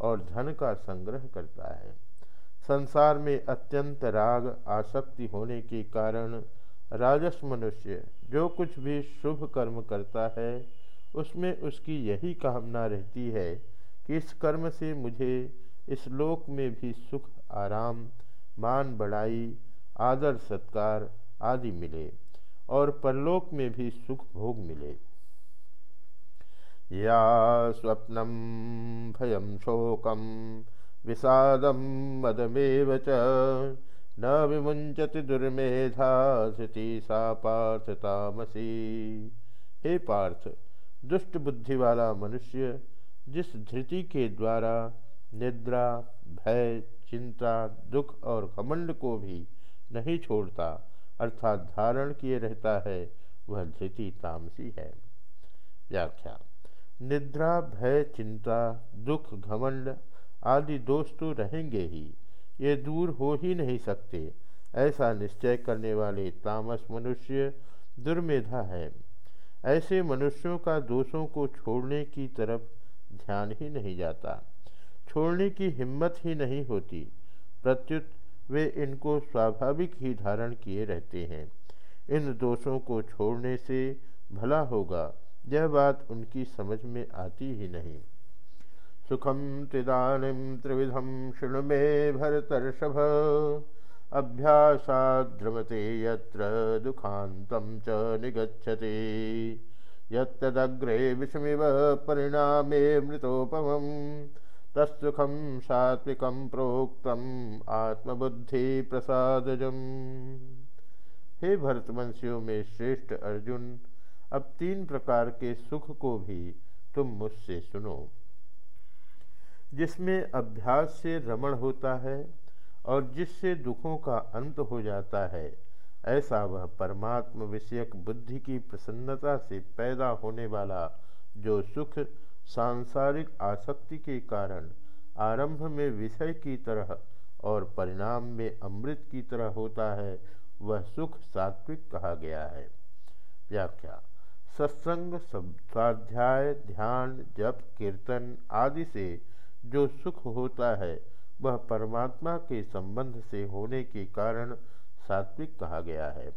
और धन का संग्रह करता है। संसार में अत्यंत राग आसक्ति होने के कारण राजस मनुष्य जो कुछ भी शुभ कर्म करता है, उसमें उसकी यही कामना रहती है कि इस कर्म से मुझे इस लोक में भी सुख आराम, मान बढ़ाई, आदर सत्कार आदि मिले और परलोक में भी सुख भोग मिले। या स्वप्नम भयम शोकम विषादम मदमेव च न विमुंचति दुर्मेधा धृति सा पार्थ तामसी। हे पार्थ, दुष्ट बुद्धि वाला मनुष्य, जिस धृति के द्वारा निद्रा, भय चिंता, दुख और घमंड को भी नहीं छोड़ता, अर्थात धारण किए रहता है, वह धृति तामसी है। व्याख्या, निद्रा, भय, चिंता, दुख, घमंड आदि दोष तो रहेंगे ही, ये दूर हो ही नहीं सकते, ऐसा निश्चय करने वाले तामस मनुष्य दुर्मेधा है। ऐसे मनुष्यों का दोषों को छोड़ने की तरफ़ ध्यान ही नहीं जाता। छोड़ने की हिम्मत ही नहीं होती। प्रत्युत वे इनको स्वाभाविक ही धारण किए रहते हैं। इन दोषों को छोड़ने से भला होगा, यह बात उनकी समझ में आती ही नहीं। सुखम त्रिदानिम त्रिविधम शुणु मे भरतर्षभ, अभ्यासाद्रमते यत्र दुखांतम च निगच्छति। यत्तदग्रे विषमिव परिणामे मृतोपमम् तत्सुखम सात्विक प्रोक्तम आत्मबुद्धि प्रसादजम हे भरतवंशियों में श्रेष्ठ अर्जुन, अब तीन प्रकार के सुख को भी तुम मुझसे सुनो। जिसमें अभ्यास से रमण होता है और जिससे दुखों का अंत हो जाता है, ऐसा वह परमात्म विषयक बुद्धि की प्रसन्नता से पैदा होने वाला जो सुख सांसारिक आसक्ति के कारण आरंभ में विषय की तरह और परिणाम में अमृत की तरह होता है, वह सुख सात्विक कहा गया है। व्याख्या, सत्संग स्वाध्याय ध्यान, जप, कीर्तन आदि से जो सुख होता है, वह परमात्मा के संबंध से होने के कारण सात्विक कहा गया है।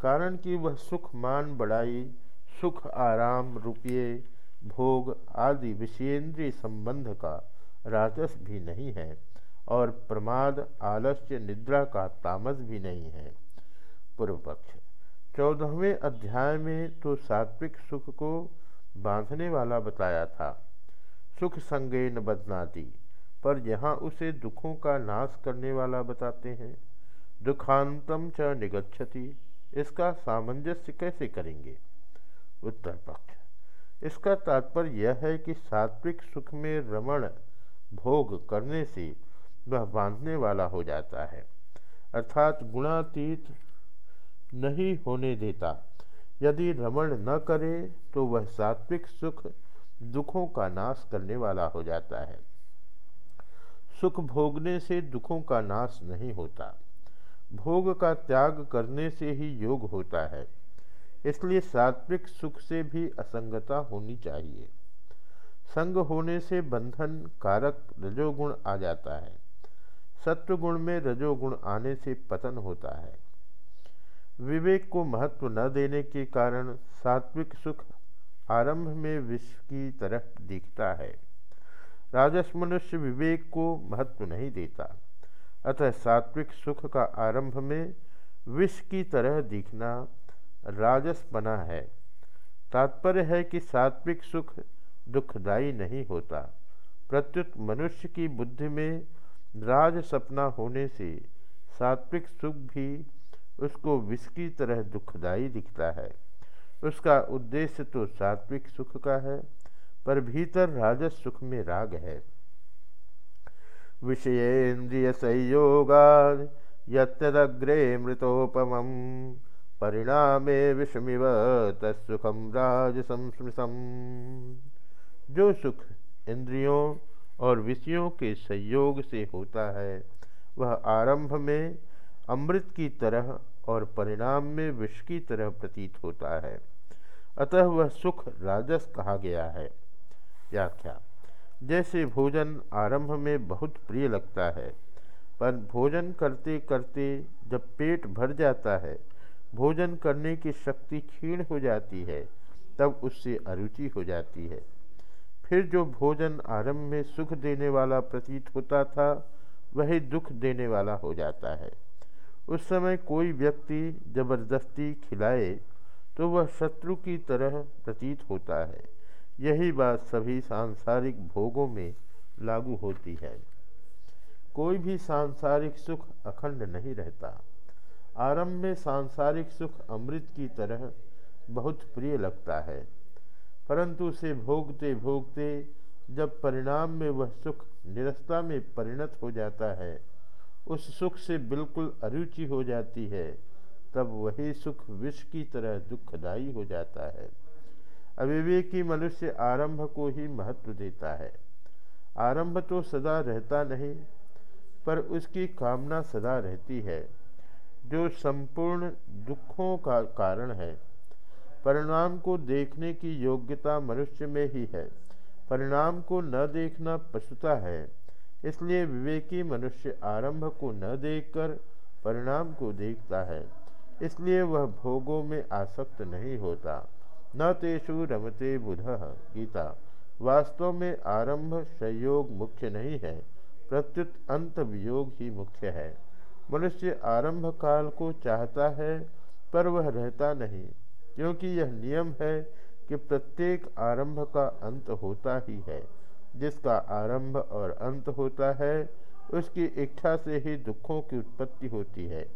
कारण कि वह सुख मान बढ़ाई सुख आराम रुपये भोग आदि विषयेंद्रीय संबंध का राजस भी नहीं है और प्रमाद, आलस्य, निद्रा का तामस भी नहीं है। पूर्व पक्ष चौदहवें अध्याय में तो सात्विक सुख को बांधने वाला बताया था। सुख संगे न बदनाती पर यहाँ उसे दुखों का नाश करने वाला बताते हैं। दुखांतम च निगच्छति, इसका सामंजस्य कैसे करेंगे? उत्तर पक्ष इसका तात्पर्य यह है कि सात्विक सुख में रमण, भोग करने से वह बांधने वाला हो जाता है। अर्थात गुणातीत नहीं होने देता। यदि रमण न करे तो वह सात्विक सुख दुखों का नाश करने वाला हो जाता है। सुख भोगने से दुखों का नाश नहीं होता। भोग का त्याग करने से ही योग होता है। इसलिए सात्विक सुख से भी असंगता होनी चाहिए। संग होने से बंधन कारक रजोगुण आ जाता है। सत्वगुण में रजोगुण आने से पतन होता है। विवेक को महत्व न देने के कारण सात्विक सुख आरंभ में विश्व की तरह दिखता है। राजस मनुष्य विवेक को महत्व नहीं देता। अतः सात्विक सुख का आरंभ में विष की तरह दिखना राजस बना है। तात्पर्य है कि सात्विक सुख दुखदायी नहीं होता। प्रत्युत मनुष्य की बुद्धि में राज सपना होने से सात्विक सुख भी उसको विष की तरह दुखदायी दिखता है। उसका उद्देश्य तो सात्विक सुख का है, पर भीतर राजस सुख में राग है। विषयेन्द्रिय संयोगा यद्रे मृतोपम परिणामे विषमिव तत्सुखम राज संस्मृतम जो सुख इंद्रियों और विषयों के संयोग से होता है, वह आरंभ में अमृत की तरह और परिणाम में विष की तरह प्रतीत होता है। अतः वह सुख राजस कहा गया है। व्याख्या। जैसे भोजन आरंभ में बहुत प्रिय लगता है, पर भोजन करते करते जब पेट भर जाता है भोजन करने की शक्ति क्षीण हो जाती है, तब उससे अरुचि हो जाती है। फिर जो भोजन आरंभ में सुख देने वाला प्रतीत होता था, वही दुख देने वाला हो जाता है। उस समय कोई व्यक्ति ज़बरदस्ती खिलाए तो वह शत्रु की तरह प्रतीत होता है। यही बात सभी सांसारिक भोगों में लागू होती है। कोई भी सांसारिक सुख अखंड नहीं रहता। आरंभ में सांसारिक सुख अमृत की तरह बहुत प्रिय लगता है। परंतु उसे भोगते भोगते जब परिणाम में वह सुख निरस्ता में परिणत हो जाता है, उस सुख से बिल्कुल अरुचि हो जाती है, तब वही सुख विष की तरह दुखदायी हो जाता है। अविवेकी मनुष्य आरंभ को ही महत्व देता है। आरंभ तो सदा रहता नहीं, पर उसकी कामना सदा रहती है। जो संपूर्ण दुखों का कारण है। परिणाम को देखने की योग्यता मनुष्य में ही है। परिणाम को न देखना पशुता है, इसलिए विवेकी मनुष्य आरंभ को न देखकर परिणाम को देखता है, इसलिए वह भोगों में आसक्त नहीं होता। न तेषु रमते बुध गीता। वास्तव में आरंभ संयोग मुख्य नहीं है, प्रत्युत अंत वियोग ही मुख्य है। मनुष्य आरंभ काल को चाहता है, पर वह रहता नहीं, क्योंकि यह नियम है कि प्रत्येक आरंभ का अंत होता ही है। जिसका आरंभ और अंत होता है, उसकी इच्छा से ही दुखों की उत्पत्ति होती है।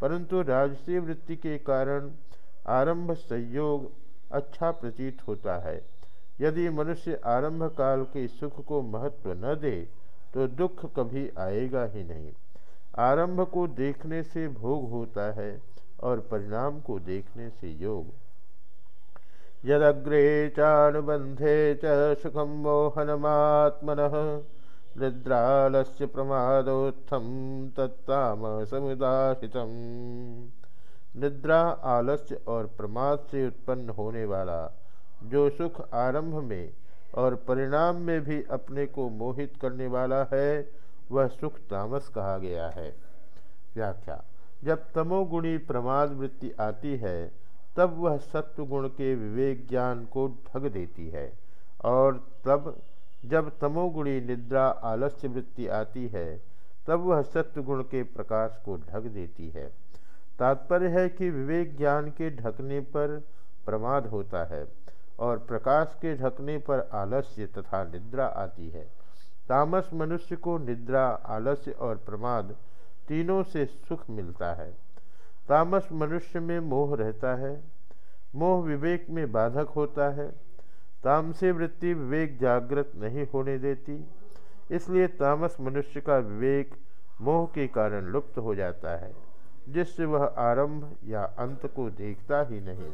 परंतु राजसी वृत्ति के कारण आरंभ संयोग अच्छा प्रतीत होता है। यदि मनुष्य आरंभ काल के सुख को महत्व न दे तो दुख कभी आएगा ही नहीं। आरंभ को देखने से भोग होता है और परिणाम को देखने से योग। यदग्रे चानुबंधे च सुखम मोहनमात्मन निद्रालस्य प्रमादोत्थम तत्ताम समुदाहित निद्रा, आलस्य और प्रमाद से उत्पन्न होने वाला जो सुख आरंभ में और परिणाम में भी अपने को मोहित करने वाला है वह सुख तामस कहा गया है। व्याख्या। जब तमोगुणी प्रमाद वृत्ति आती है, तब वह सत्वगुण के विवेक ज्ञान को ढक देती है और तब जब तमोगुणी निद्रा आलस्य वृत्ति आती है, तब वह सत्वगुण के प्रकाश को ढक देती है। तात्पर्य है कि विवेक ज्ञान के ढकने पर प्रमाद होता है और प्रकाश के ढकने पर आलस्य तथा निद्रा आती है। तामस मनुष्य को निद्रा, आलस्य और प्रमाद तीनों से सुख मिलता है। तामस मनुष्य में मोह रहता है। मोह विवेक में बाधक होता है। तामसी वृत्ति विवेक जागृत नहीं होने देती। इसलिए तामस मनुष्य का विवेक मोह के कारण लुप्त हो जाता है, जिससे वह आरंभ या अंत को देखता ही नहीं।